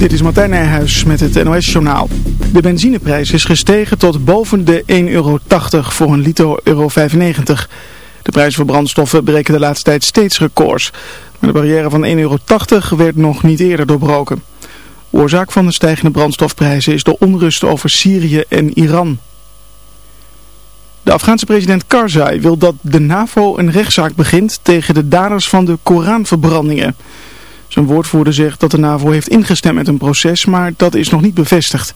Dit is Martijn Nijhuis met het NOS-journaal. De benzineprijs is gestegen tot boven de 1,80 euro voor een liter euro 95. De prijs voor brandstoffen breken de laatste tijd steeds records. Maar de barrière van 1,80 euro werd nog niet eerder doorbroken. Oorzaak van de stijgende brandstofprijzen is de onrust over Syrië en Iran. De Afghaanse president Karzai wil dat de NAVO een rechtszaak begint tegen de daders van de Koranverbrandingen. Zijn woordvoerder zegt dat de NAVO heeft ingestemd met een proces, maar dat is nog niet bevestigd.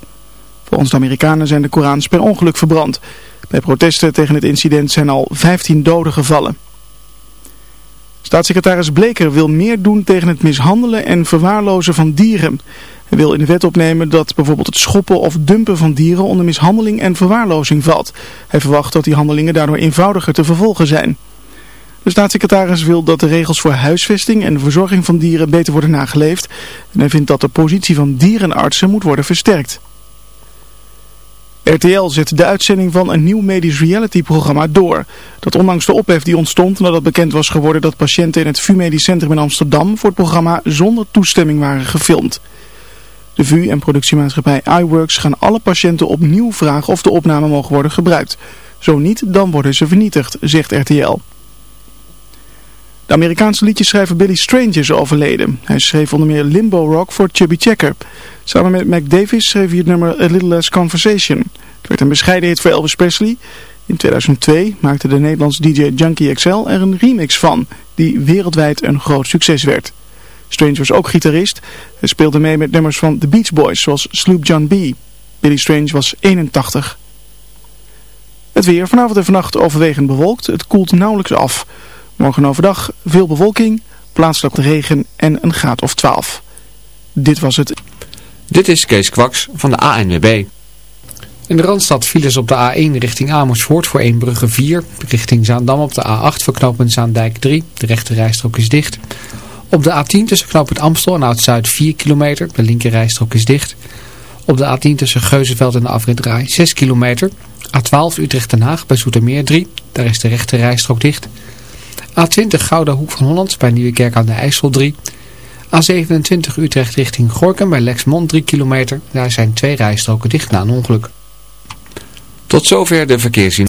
Volgens de Amerikanen zijn de Korans per ongeluk verbrand. Bij protesten tegen het incident zijn al 15 doden gevallen. Staatssecretaris Bleker wil meer doen tegen het mishandelen en verwaarlozen van dieren. Hij wil in de wet opnemen dat bijvoorbeeld het schoppen of dumpen van dieren onder mishandeling en verwaarlozing valt. Hij verwacht dat die handelingen daardoor eenvoudiger te vervolgen zijn. De staatssecretaris wil dat de regels voor huisvesting en de verzorging van dieren beter worden nageleefd. En hij vindt dat de positie van dierenartsen moet worden versterkt. RTL zet de uitzending van een nieuw medisch reality programma door. Dat ondanks de ophef die ontstond nadat bekend was geworden dat patiënten in het VU Medisch Centrum in Amsterdam voor het programma zonder toestemming waren gefilmd. De VU en productiemaatschappij iWorks gaan alle patiënten opnieuw vragen of de opname mogen worden gebruikt. Zo niet, dan worden ze vernietigd, zegt RTL. De Amerikaanse liedjeschrijver Billy Strange is overleden. Hij schreef onder meer Limbo Rock voor Chubby Checker. Samen met Mac Davis schreef hij het nummer A Little Less Conversation. Het werd een bescheiden hit voor Elvis Presley. In 2002 maakte de Nederlandse DJ Junkie XL er een remix van, die wereldwijd een groot succes werd. Strange was ook gitarist. Hij speelde mee met nummers van The Beach Boys, zoals Sloop John B. Billy Strange was 81. Het weer vanavond en vannacht overwegend bewolkt. Het koelt nauwelijks af. Morgen overdag veel bewolking, plaatselijk regen en een graad of 12. Dit was het. Dit is Kees Kwaks van de ANWB. In de Randstad files op de A1 richting Amersfoort voor Eembrugge 4. Richting Zaandam op de A8 voor knooppunt Zaandijk 3. De rechte rijstrook is dicht. Op de A10 tussen knooppunt Amstel en Oud-Zuid 4 kilometer. De linker rijstrook is dicht. Op de A10 tussen Geuzenveld en de afrit 6 kilometer. A12 Utrecht-Den Haag bij Zoetermeer 3. Daar is de rechte rijstrook dicht. A20 Gouda Hoek van Holland bij Nieuwekerk aan de IJssel 3. A27 Utrecht richting Gorkum bij Lexmond 3 kilometer. Daar zijn twee rijstroken dicht na een ongeluk. Tot zover de verkeerszien.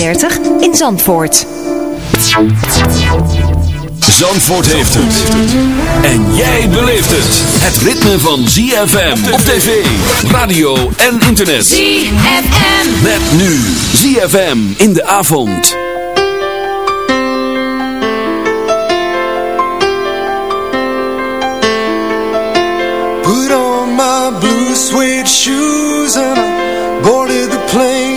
in Zandvoort. Zandvoort heeft het. En jij beleeft het. Het ritme van ZFM op tv, radio en internet. ZFM. Met nu ZFM in de avond. Put on my blue suede shoes and I boarded the plane.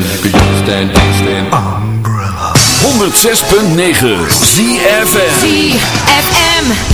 stand, you could use stand, stand. Umbrella. 106.9 ZFM ZFM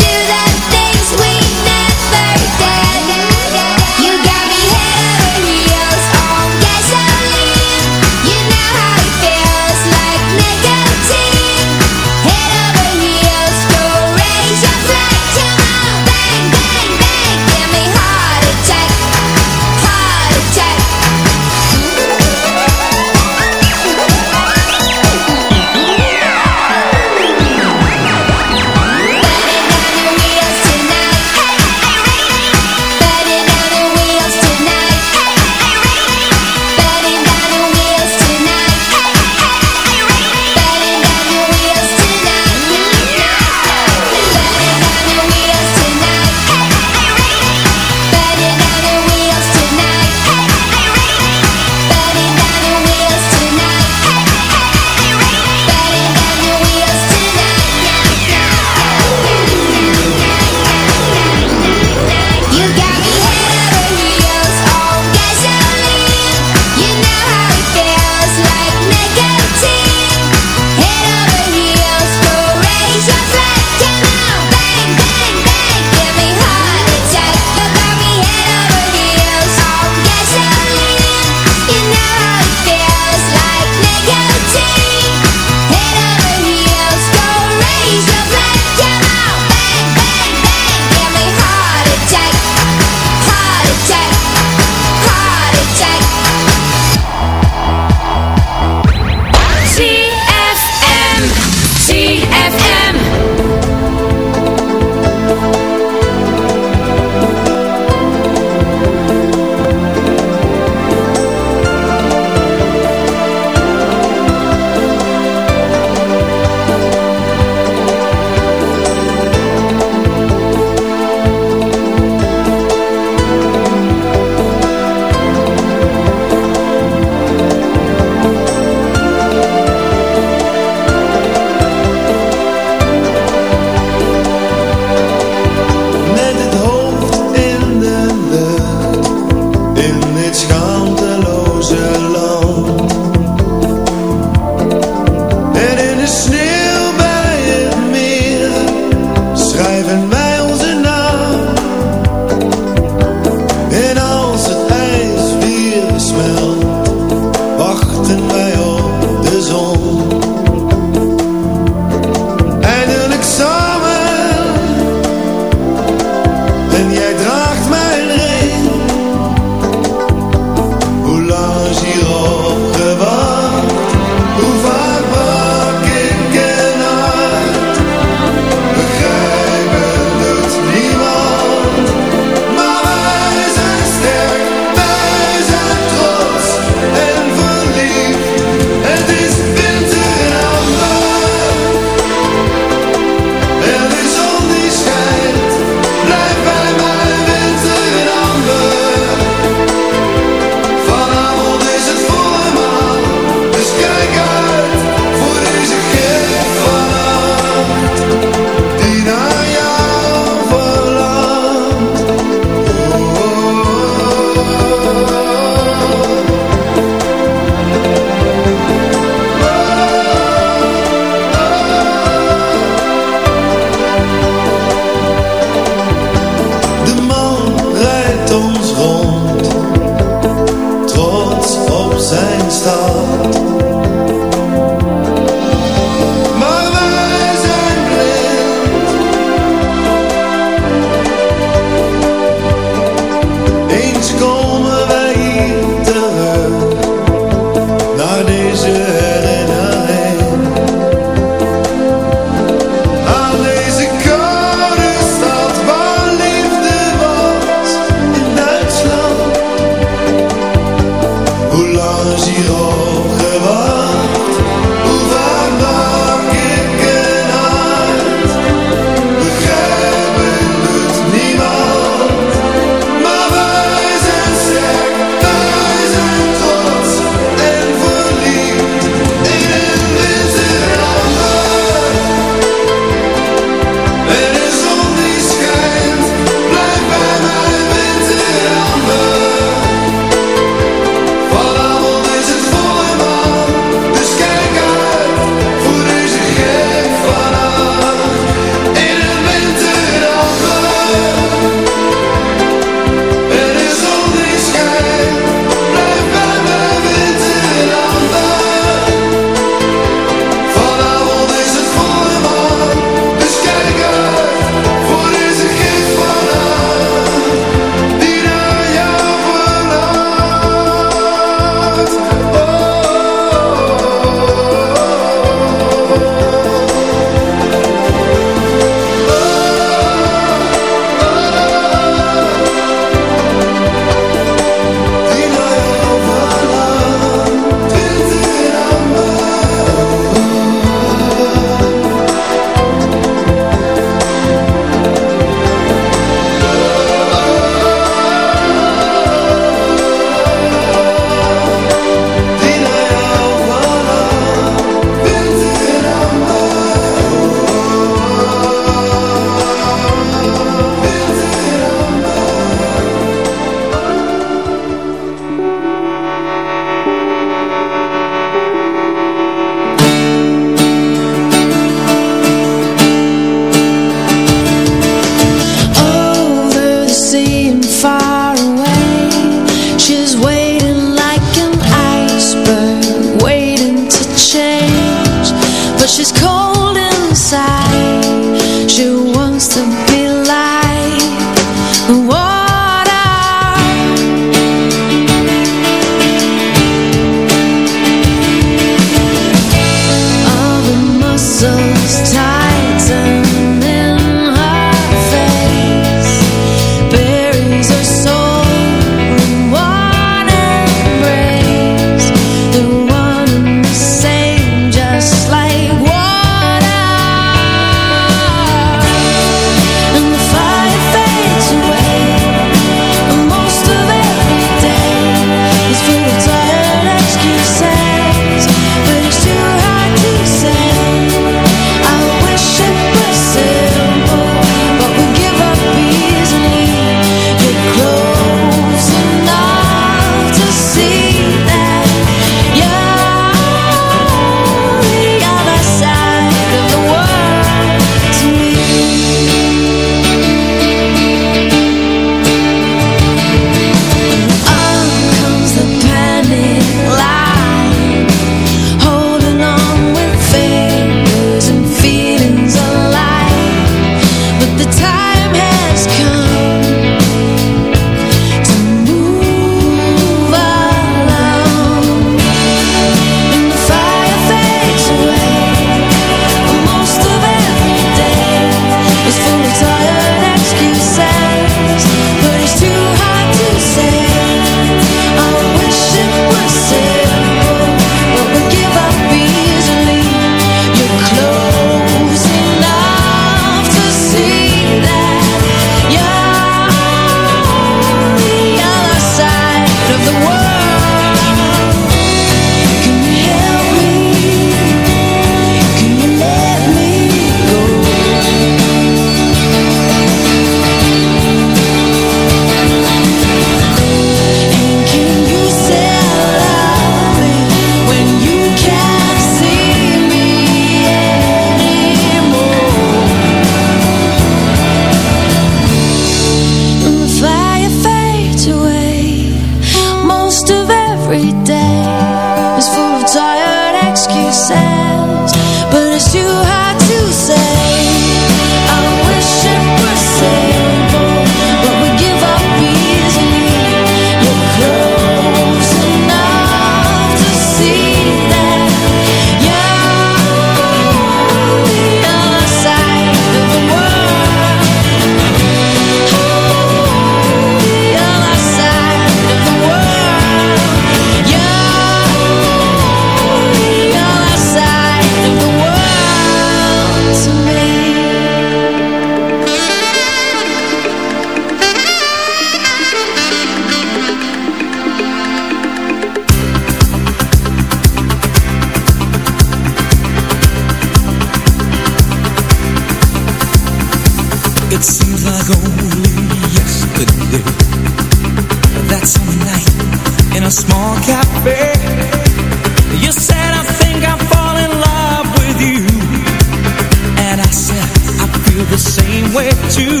way too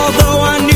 Although I knew